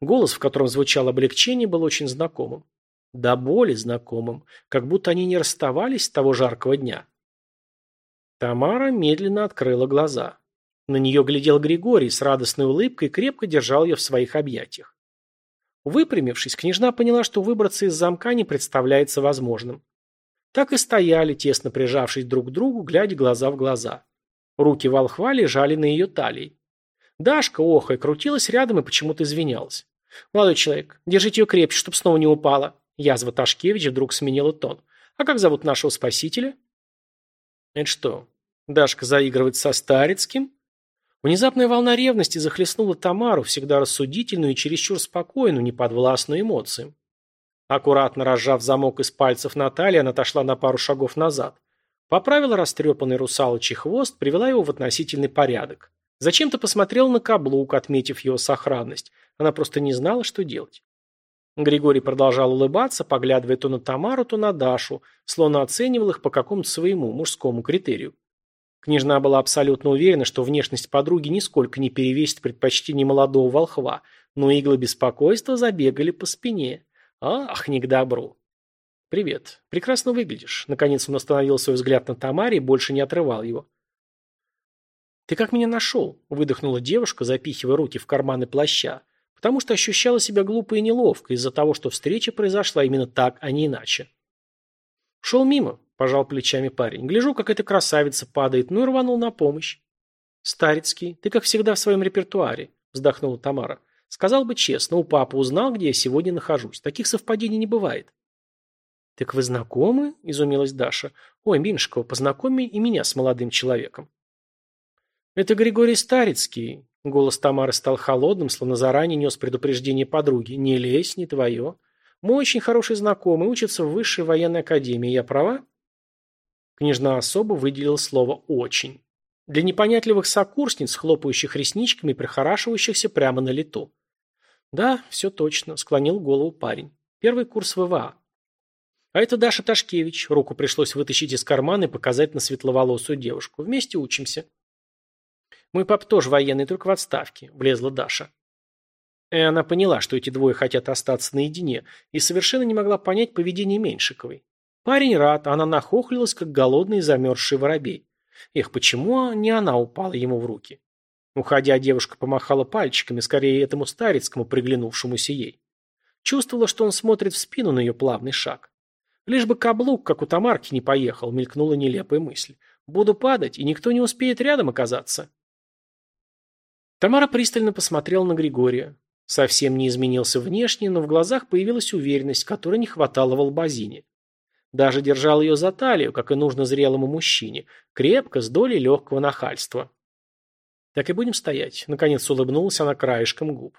Голос, в котором звучало облегчение, был очень знакомым. Да более знакомым, как будто они не расставались с того жаркого дня. Тамара медленно открыла глаза. На нее глядел Григорий с радостной улыбкой и крепко держал ее в своих объятиях. Выпрямившись, княжна поняла, что выбраться из замка не представляется возможным. Так и стояли, тесно прижавшись друг к другу, глядя глаза в глаза. Руки волхва лежали на ее талии. Дашка, охая, крутилась рядом и почему-то извинялась. «Молодой человек, держите ее крепче, чтоб снова не упала». Язва Ташкевич вдруг сменила тон. «А как зовут нашего спасителя?» «Это что, Дашка заигрывает со Старицким?» Внезапная волна ревности захлестнула Тамару, всегда рассудительную и чересчур спокойную, неподвластную эмоциям. Аккуратно разжав замок из пальцев Натальи, она отошла на пару шагов назад. Поправила растрепанный русалочий хвост, привела его в относительный порядок. Зачем-то посмотрел на каблук, отметив его сохранность. Она просто не знала, что делать. Григорий продолжал улыбаться, поглядывая то на Тамару, то на Дашу, словно оценивал их по какому-то своему мужскому критерию. Княжна была абсолютно уверена, что внешность подруги нисколько не перевесит предпочтение молодого волхва, но иглы беспокойства забегали по спине. Ах, не к добру. «Привет. Прекрасно выглядишь». Наконец он остановил свой взгляд на Тамаре и больше не отрывал его. «Ты как меня нашел?» – выдохнула девушка, запихивая руки в карманы плаща, потому что ощущала себя глупо и неловко из-за того, что встреча произошла именно так, а не иначе. «Шел мимо», Пожал плечами парень. Гляжу, как эта красавица падает, ну и рванул на помощь. Старицкий, ты как всегда в своем репертуаре, вздохнула Тамара. Сказал бы честно, у папы узнал, где я сегодня нахожусь. Таких совпадений не бывает. Так вы знакомы? Изумилась Даша. Ой, Миншкова, познакоми и меня с молодым человеком. Это Григорий Старицкий. Голос Тамары стал холодным, словно заранее нес предупреждение подруги. Не лезь, не твое. Мой очень хороший знакомый учится в высшей военной академии. Я права? Княжна особо выделила слово «очень». Для непонятливых сокурсниц, хлопающих ресничками и прихорашивающихся прямо на лету. «Да, все точно», — склонил голову парень. «Первый курс ВВА». «А это Даша Ташкевич». Руку пришлось вытащить из кармана и показать на светловолосую девушку. «Вместе учимся». «Мой пап тоже военный, только в отставке», — влезла Даша. И она поняла, что эти двое хотят остаться наедине, и совершенно не могла понять поведение Меньшиковой. Парень рад, она нахохлилась, как голодный замерзший воробей. Эх, почему не она упала ему в руки? Уходя, девушка помахала пальчиками, скорее этому старецкому, приглянувшемуся ей. Чувствовала, что он смотрит в спину на ее плавный шаг. Лишь бы каблук, как у Тамарки, не поехал, мелькнула нелепая мысль. Буду падать, и никто не успеет рядом оказаться. Тамара пристально посмотрела на Григория. Совсем не изменился внешне, но в глазах появилась уверенность, которой не хватало в Албазине. Даже держал ее за талию, как и нужно зрелому мужчине, крепко, с долей легкого нахальства. Так и будем стоять. Наконец улыбнулся она краешком губ.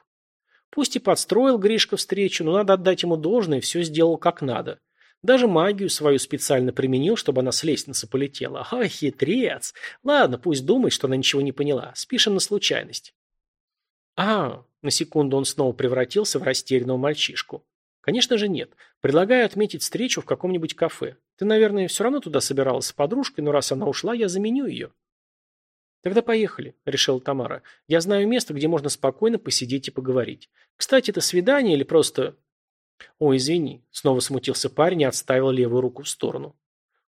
Пусть и подстроил Гришка встречу, но надо отдать ему должное, все сделал как надо. Даже магию свою специально применил, чтобы она с лестницы полетела. Ай, хитрец! Ладно, пусть думает, что она ничего не поняла. Спишем на случайность. А, на секунду он снова превратился в растерянного мальчишку. Конечно же нет. Предлагаю отметить встречу в каком-нибудь кафе. Ты, наверное, все равно туда собиралась с подружкой, но раз она ушла, я заменю ее. Тогда поехали, решила Тамара. Я знаю место, где можно спокойно посидеть и поговорить. Кстати, это свидание или просто... Ой, извини. Снова смутился парень и отставил левую руку в сторону.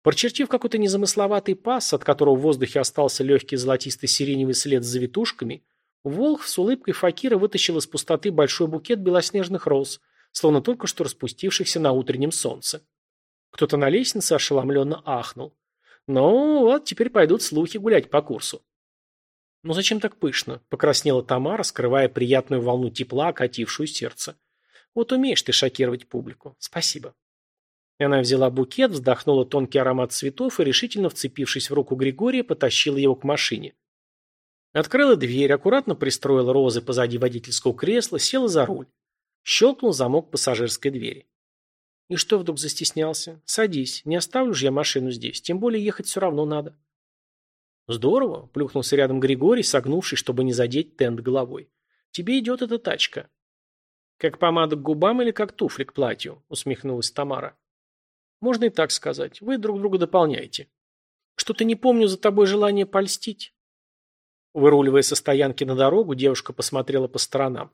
Прочертив какой-то незамысловатый пас, от которого в воздухе остался легкий золотистый сиреневый след с завитушками, Волх с улыбкой Факира вытащил из пустоты большой букет белоснежных роз, словно только что распустившихся на утреннем солнце. Кто-то на лестнице ошеломленно ахнул. Ну, вот теперь пойдут слухи гулять по курсу. «Ну зачем так пышно?» – покраснела Тамара, скрывая приятную волну тепла, окатившую сердце. «Вот умеешь ты шокировать публику. Спасибо». Она взяла букет, вздохнула тонкий аромат цветов и, решительно вцепившись в руку Григория, потащила его к машине. Открыла дверь, аккуратно пристроила розы позади водительского кресла, села за руль. Щелкнул замок пассажирской двери. И что вдруг застеснялся? Садись, не оставлю же я машину здесь, тем более ехать все равно надо. Здорово, плюхнулся рядом Григорий, согнувшись, чтобы не задеть тент головой. Тебе идет эта тачка. Как помада к губам или как туфли к платью, усмехнулась Тамара. Можно и так сказать. Вы друг друга дополняете. Что-то не помню за тобой желание польстить. Выруливая со стоянки на дорогу, девушка посмотрела по сторонам.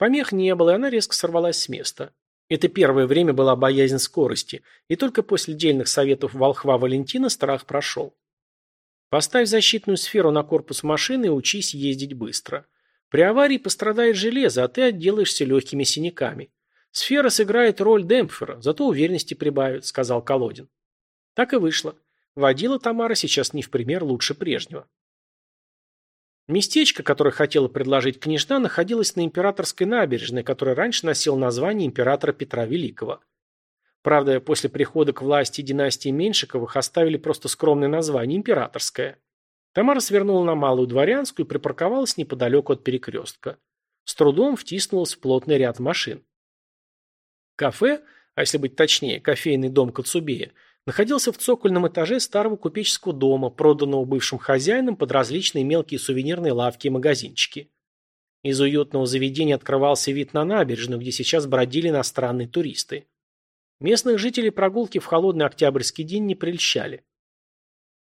Помех не было, и она резко сорвалась с места. Это первое время была боязнь скорости, и только после дельных советов волхва Валентина страх прошел. Поставь защитную сферу на корпус машины и учись ездить быстро. При аварии пострадает железо, а ты отделаешься легкими синяками. Сфера сыграет роль демпфера, зато уверенности прибавит, сказал Колодин. Так и вышло. Водила Тамара сейчас не в пример лучше прежнего. Местечко, которое хотела предложить княжна, находилось на Императорской набережной, которая раньше носила название императора Петра Великого. Правда, после прихода к власти династии Меньшиковых оставили просто скромное название «Императорская». Тамара свернула на Малую Дворянскую и припарковалась неподалеку от перекрестка. С трудом втиснулась в плотный ряд машин. Кафе, а если быть точнее, кофейный дом Коцубея, находился в цокольном этаже старого купеческого дома, проданного бывшим хозяином под различные мелкие сувенирные лавки и магазинчики. Из уютного заведения открывался вид на набережную, где сейчас бродили иностранные туристы. Местных жителей прогулки в холодный октябрьский день не прельщали.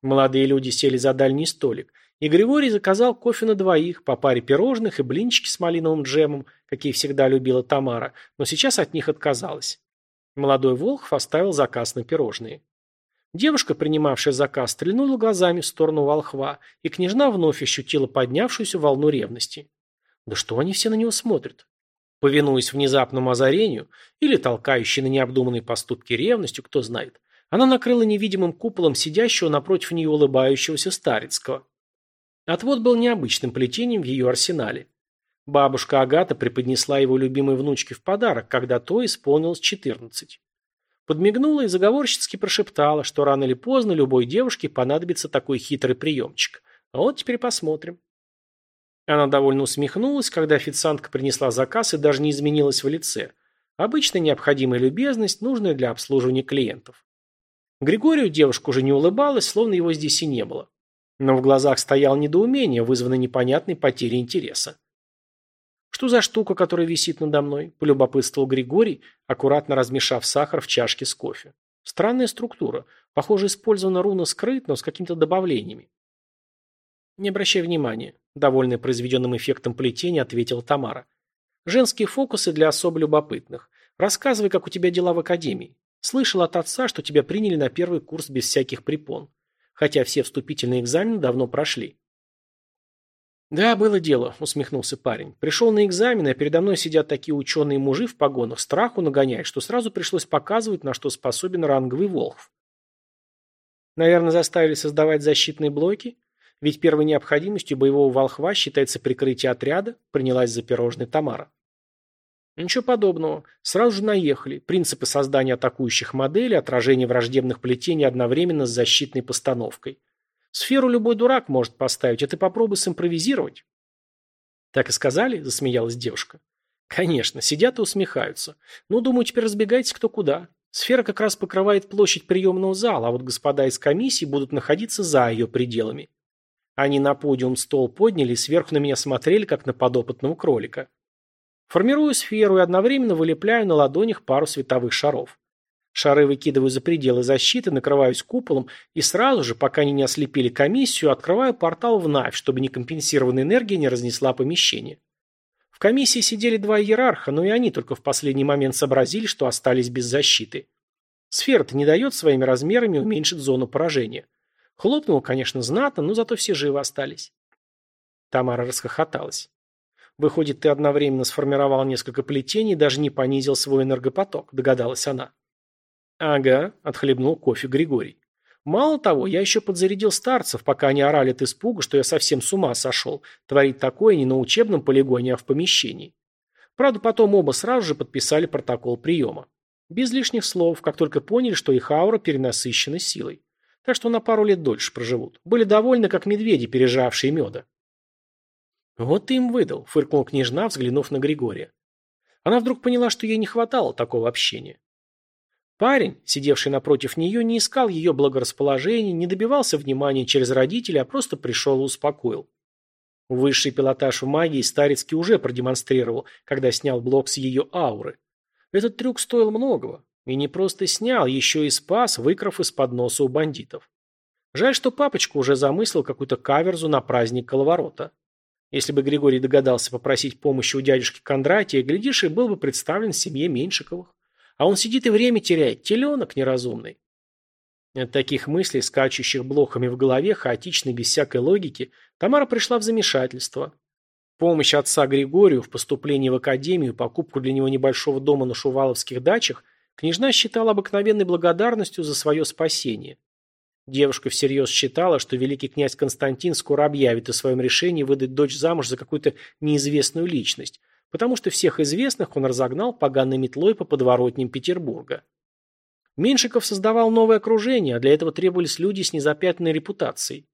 Молодые люди сели за дальний столик, и Григорий заказал кофе на двоих, по паре пирожных и блинчики с малиновым джемом, какие всегда любила Тамара, но сейчас от них отказалась. Молодой Волхв оставил заказ на пирожные. Девушка, принимавшая заказ, стрельнула глазами в сторону волхва, и княжна вновь ощутила поднявшуюся волну ревности. Да что они все на него смотрят? Повинуясь внезапному озарению или толкающей на необдуманные поступки ревностью, кто знает, она накрыла невидимым куполом сидящего напротив нее улыбающегося Старицкого. Отвод был необычным плетением в ее арсенале. Бабушка Агата преподнесла его любимой внучке в подарок, когда то исполнилось четырнадцать. Подмигнула и заговорщицки прошептала, что рано или поздно любой девушке понадобится такой хитрый приемчик. А вот теперь посмотрим. Она довольно усмехнулась, когда официантка принесла заказ и даже не изменилась в лице. Обычная необходимая любезность, нужная для обслуживания клиентов. Григорию девушка уже не улыбалась, словно его здесь и не было. Но в глазах стояло недоумение, вызванное непонятной потерей интереса. «Что за штука, которая висит надо мной?» – полюбопытствовал Григорий, аккуратно размешав сахар в чашке с кофе. «Странная структура. Похоже, использована руна скрыт, но с какими-то добавлениями». «Не обращай внимания», – довольная произведенным эффектом плетения, ответила Тамара. «Женские фокусы для особо любопытных. Рассказывай, как у тебя дела в академии. Слышал от отца, что тебя приняли на первый курс без всяких препон. Хотя все вступительные экзамены давно прошли». «Да, было дело», — усмехнулся парень. «Пришел на экзамены, а передо мной сидят такие ученые-мужи в погонах, страху нагоняют, что сразу пришлось показывать, на что способен ранговый волхв». «Наверное, заставили создавать защитные блоки?» Ведь первой необходимостью боевого волхва считается прикрытие отряда, принялась за пирожный Тамара. Ничего подобного. Сразу же наехали. Принципы создания атакующих моделей, отражение враждебных плетений одновременно с защитной постановкой. Сферу любой дурак может поставить, а ты попробуй симпровизировать. Так и сказали, засмеялась девушка. Конечно, сидят и усмехаются. Ну, думаю, теперь разбегайтесь кто куда. Сфера как раз покрывает площадь приемного зала, а вот господа из комиссии будут находиться за ее пределами. Они на подиум стол подняли и сверху на меня смотрели, как на подопытного кролика. Формирую сферу и одновременно вылепляю на ладонях пару световых шаров. Шары выкидываю за пределы защиты, накрываюсь куполом и сразу же, пока они не ослепили комиссию, открываю портал в Навь, чтобы некомпенсированная энергия не разнесла помещение. В комиссии сидели два иерарха, но и они только в последний момент сообразили, что остались без защиты. Сфера-то не дает своими размерами уменьшить зону поражения. Хлопнуло, конечно, знатно, но зато все живы остались. Тамара расхохоталась. Выходит, ты одновременно сформировал несколько плетений и даже не понизил свой энергопоток, догадалась она. Ага, отхлебнул кофе Григорий. Мало того, я еще подзарядил старцев, пока они орали от испуга, что я совсем с ума сошел, творить такое не на учебном полигоне, а в помещении. Правда, потом оба сразу же подписали протокол приема. Без лишних слов, как только поняли, что их аура перенасыщена силой. Так что на пару лет дольше проживут. Были довольны, как медведи, пережавшие меда. «Вот ты им выдал», — фыркнула княжна, взглянув на Григория. Она вдруг поняла, что ей не хватало такого общения. Парень, сидевший напротив нее, не искал ее благорасположения, не добивался внимания через родителей, а просто пришел и успокоил. Высший пилотаж в магии Старицкий уже продемонстрировал, когда снял блок с ее ауры. Этот трюк стоил многого. И не просто снял, еще и спас, выкрав из-под носа у бандитов. Жаль, что папочка уже замыслил какую-то каверзу на праздник коловорота. Если бы Григорий догадался попросить помощи у дядюшки Кондратия, глядишь, и был бы представлен семье Меньшиковых. А он сидит и время теряет, теленок неразумный. От таких мыслей, скачущих блохами в голове, хаотичной, без всякой логики, Тамара пришла в замешательство. Помощь отца Григорию в поступлении в академию, покупку для него небольшого дома на Шуваловских дачах княжна считала обыкновенной благодарностью за свое спасение. Девушка всерьез считала, что великий князь Константин скоро объявит о своем решении выдать дочь замуж за какую-то неизвестную личность, потому что всех известных он разогнал поганой метлой по подворотням Петербурга. Меньшиков создавал новое окружение, а для этого требовались люди с незапятнанной репутацией.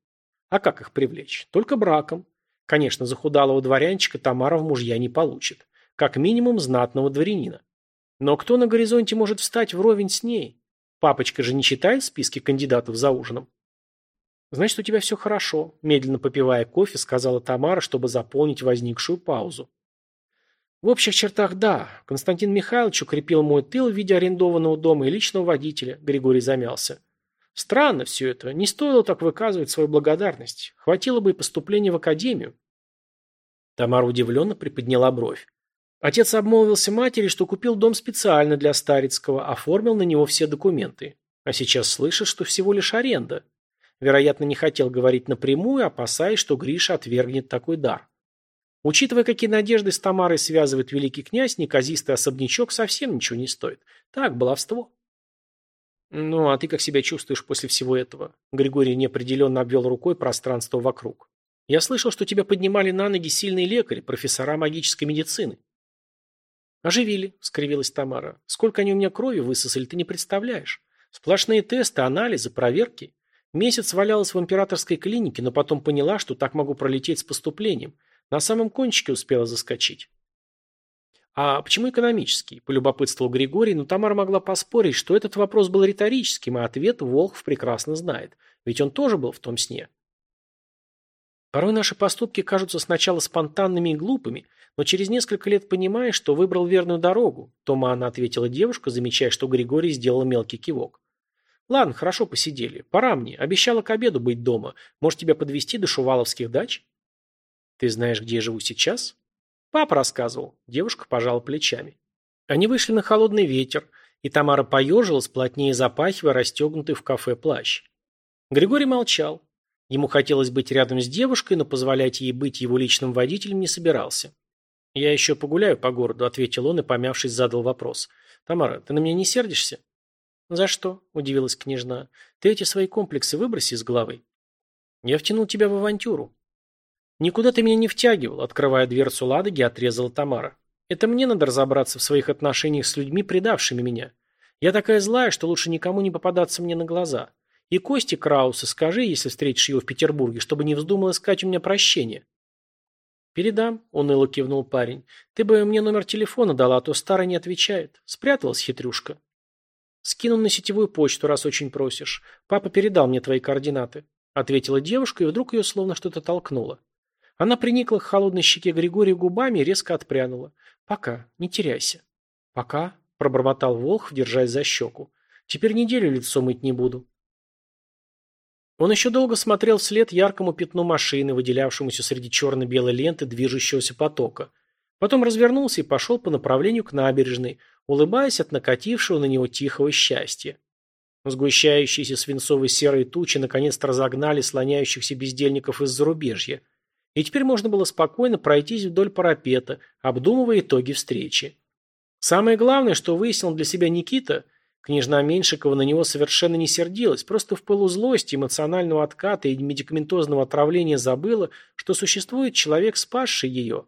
А как их привлечь? Только браком. Конечно, захудалого дворянчика Тамара в мужья не получит. Как минимум знатного дворянина. Но кто на горизонте может встать вровень с ней? Папочка же не читает списки кандидатов за ужином. «Значит, у тебя все хорошо», – медленно попивая кофе, сказала Тамара, чтобы заполнить возникшую паузу. В общих чертах да. Константин Михайлович укрепил мой тыл в виде арендованного дома и личного водителя. Григорий замялся. Странно все это. Не стоило так выказывать свою благодарность. Хватило бы и поступления в академию. Тамара удивленно приподняла бровь. Отец обмолвился матери, что купил дом специально для Старицкого, оформил на него все документы. А сейчас слышит, что всего лишь аренда. Вероятно, не хотел говорить напрямую, опасаясь, что Гриша отвергнет такой дар. Учитывая, какие надежды с Тамарой связывает великий князь, неказистый особнячок совсем ничего не стоит. Так, баловство. Ну, а ты как себя чувствуешь после всего этого? Григорий неопределенно обвел рукой пространство вокруг. Я слышал, что тебя поднимали на ноги сильные лекари, профессора магической медицины. Оживили, скривилась Тамара. Сколько они у меня крови высосали, ты не представляешь. Сплошные тесты, анализы, проверки. Месяц валялась в императорской клинике, но потом поняла, что так могу пролететь с поступлением. На самом кончике успела заскочить. А почему экономический? Полюбопытствовал Григорий, но Тамара могла поспорить, что этот вопрос был риторическим, а ответ Волхв прекрасно знает. Ведь он тоже был в том сне. Порой наши поступки кажутся сначала спонтанными и глупыми, но через несколько лет понимаешь, что выбрал верную дорогу, туманно ответила девушка, замечая, что Григорий сделал мелкий кивок. Ладно, хорошо посидели. Пора мне. Обещала к обеду быть дома. Может, тебя подвести до Шуваловских дач? «Ты знаешь, где я живу сейчас?» «Папа рассказывал». Девушка пожала плечами. Они вышли на холодный ветер, и Тамара поежилась, плотнее запахивая расстегнутый в кафе плащ. Григорий молчал. Ему хотелось быть рядом с девушкой, но позволять ей быть его личным водителем не собирался. «Я еще погуляю по городу», — ответил он и, помявшись, задал вопрос. «Тамара, ты на меня не сердишься?» «За что?» – удивилась княжна. «Ты эти свои комплексы выброси из головы». «Я втянул тебя в авантюру. «Никуда ты меня не втягивал», — открывая дверцу Ладоги, отрезала Тамара. «Это мне надо разобраться в своих отношениях с людьми, предавшими меня. Я такая злая, что лучше никому не попадаться мне на глаза. И Кости Крауса скажи, если встретишь его в Петербурге, чтобы не вздумал искать у меня прощения». «Передам», — уныло кивнул парень. «Ты бы мне номер телефона дала, а то старый не отвечает. Спряталась хитрюшка». «Скину на сетевую почту, раз очень просишь. Папа передал мне твои координаты», — ответила девушка, и вдруг ее словно что-то толкнуло. Она приникла к холодной щеке Григория губами и резко отпрянула. «Пока, не теряйся». «Пока», — пробормотал Волх, держась за щеку. «Теперь неделю лицо мыть не буду». Он еще долго смотрел вслед яркому пятну машины, выделявшемуся среди черно-белой ленты движущегося потока. Потом развернулся и пошел по направлению к набережной, улыбаясь от накатившего на него тихого счастья. Сгущающиеся свинцовой серой тучи наконец-то разогнали слоняющихся бездельников из зарубежья. И теперь можно было спокойно пройтись вдоль парапета, обдумывая итоги встречи. Самое главное, что выяснил для себя Никита, Княжна Меньшикова на него совершенно не сердилась, просто в пылу злости, эмоционального отката и медикаментозного отравления забыла, что существует человек, спасший ее.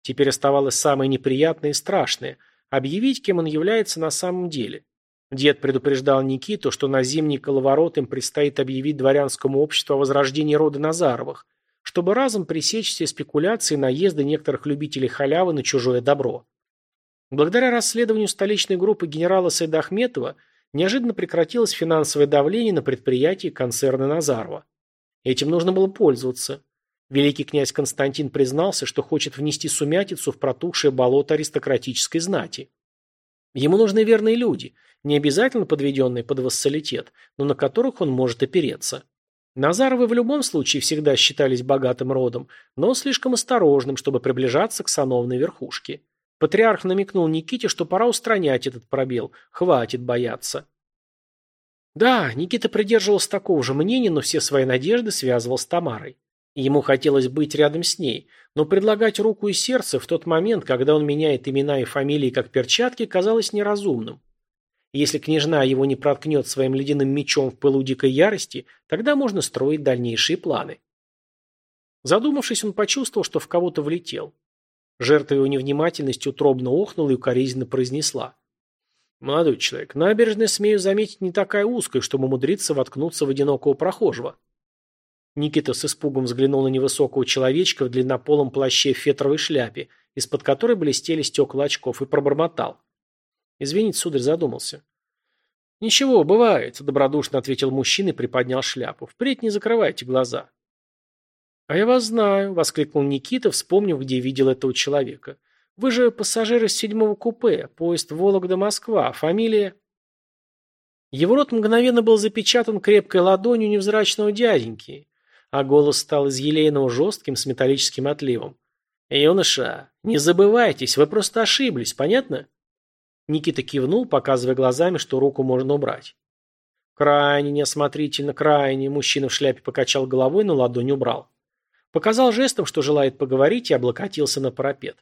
Теперь оставалось самое неприятное и страшное – объявить, кем он является на самом деле. Дед предупреждал Никиту, что на зимний коловорот им предстоит объявить дворянскому обществу о возрождении рода Назаровых, чтобы разом пресечь все спекуляции и наезды некоторых любителей халявы на чужое добро. Благодаря расследованию столичной группы генерала Сайдахметова неожиданно прекратилось финансовое давление на предприятия концерна Назарова. Этим нужно было пользоваться. Великий князь Константин признался, что хочет внести сумятицу в протухшее болото аристократической знати. Ему нужны верные люди, не обязательно подведенные под вассалитет, но на которых он может опереться. Назаровы в любом случае всегда считались богатым родом, но слишком осторожным, чтобы приближаться к сановной верхушке. Патриарх намекнул Никите, что пора устранять этот пробел, хватит бояться. Да, Никита придерживался такого же мнения, но все свои надежды связывал с Тамарой. Ему хотелось быть рядом с ней, но предлагать руку и сердце в тот момент, когда он меняет имена и фамилии как перчатки, казалось неразумным. Если княжна его не проткнет своим ледяным мечом в пылу дикой ярости, тогда можно строить дальнейшие планы. Задумавшись, он почувствовал, что в кого-то влетел. Жертва его невнимательности утробно охнула и укоризненно произнесла. «Молодой человек, набережная, смею заметить, не такая узкая, чтобы умудриться воткнуться в одинокого прохожего». Никита с испугом взглянул на невысокого человечка в длиннополом плаще в фетровой шляпе, из-под которой блестели стекла очков, и пробормотал. Извините, сударь, задумался. Ничего, бывает, добродушно ответил мужчина и приподнял шляпу. Впредь не закрывайте глаза. А я вас знаю, воскликнул Никита, вспомнив, где видел этого человека. Вы же пассажир из седьмого купе, поезд Вологда-Москва, фамилия... Его рот мгновенно был запечатан крепкой ладонью невзрачного дяденьки, а голос стал из елейного жестким с металлическим отливом. «Юноша, не забывайтесь, вы просто ошиблись, понятно?» Никита кивнул, показывая глазами, что руку можно убрать. Крайне неосмотрительно, крайне. Мужчина в шляпе покачал головой, но ладонь убрал. Показал жестом, что желает поговорить, и облокотился на парапет.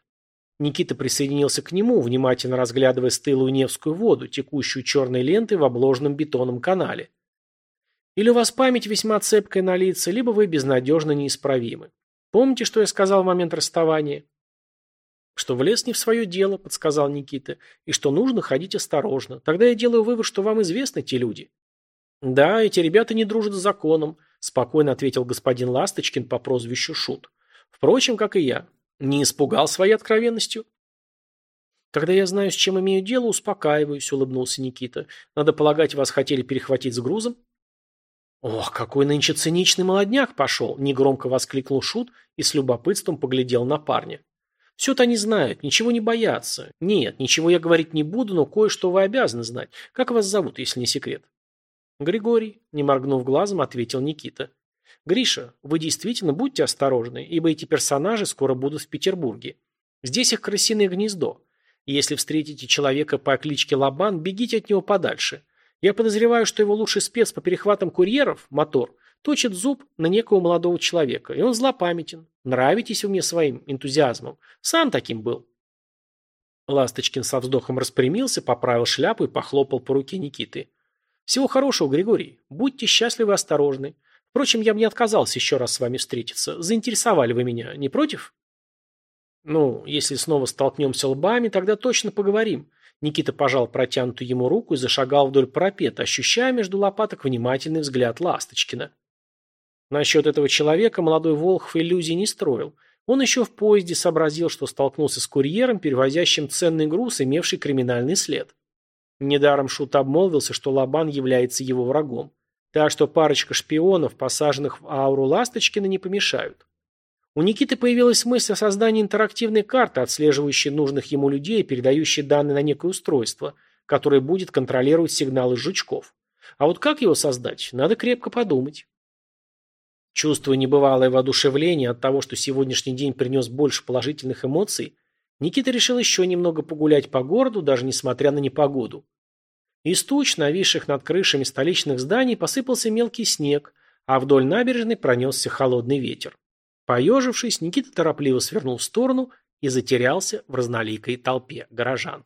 Никита присоединился к нему, внимательно разглядывая стылую Невскую воду, текущую черной лентой в обложенном бетоном канале. Или у вас память весьма цепкая на лица, либо вы безнадежно неисправимы. Помните, что я сказал в момент расставания? Что влез не в свое дело, подсказал Никита, и что нужно ходить осторожно. Тогда я делаю вывод, что вам известны те люди. Да, эти ребята не дружат с законом, спокойно ответил господин Ласточкин по прозвищу Шут. Впрочем, как и я. Не испугал своей откровенностью? Когда я знаю, с чем имею дело, успокаиваюсь, улыбнулся Никита. Надо полагать, вас хотели перехватить с грузом? Ох, какой нынче циничный молодняк пошел, негромко воскликнул Шут и с любопытством поглядел на парня. Все-то они знают, ничего не боятся. Нет, ничего я говорить не буду, но кое-что вы обязаны знать. Как вас зовут, если не секрет? Григорий, не моргнув глазом, ответил Никита. Гриша, вы действительно будьте осторожны, ибо эти персонажи скоро будут в Петербурге. Здесь их крысиное гнездо. Если встретите человека по кличке Лабан, бегите от него подальше. Я подозреваю, что его лучший спец по перехватам курьеров, мотор, точит зуб на некого молодого человека, и он злопамятен. Нравитесь вы мне своим энтузиазмом. Сам таким был. Ласточкин со вздохом распрямился, поправил шляпу и похлопал по руке Никиты. Всего хорошего, Григорий. Будьте счастливы и осторожны. Впрочем, я бы не отказался еще раз с вами встретиться. Заинтересовали вы меня, не против? Ну, если снова столкнемся лбами, тогда точно поговорим. Никита пожал протянутую ему руку и зашагал вдоль парапета, ощущая между лопаток внимательный взгляд Ласточкина. Насчет этого человека молодой Волхов иллюзий не строил. Он еще в поезде сообразил, что столкнулся с курьером, перевозящим ценный груз, имевший криминальный след. Недаром Шут обмолвился, что Лабан является его врагом. Так что парочка шпионов, посаженных в ауру Ласточкина, не помешают. У Никиты появилась мысль о создании интерактивной карты, отслеживающей нужных ему людей и передающей данные на некое устройство, которое будет контролировать сигналы жучков. А вот как его создать, надо крепко подумать. Чувствуя небывалое воодушевление от того, что сегодняшний день принес больше положительных эмоций, Никита решил еще немного погулять по городу, даже несмотря на непогоду. Из туч, нависших над крышами столичных зданий, посыпался мелкий снег, а вдоль набережной пронесся холодный ветер. Поежившись, Никита торопливо свернул в сторону и затерялся в разноликой толпе горожан.